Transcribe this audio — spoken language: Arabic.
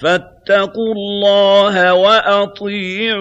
فَاتَّقُوا اللَّهَ وَأَطِيعُونِ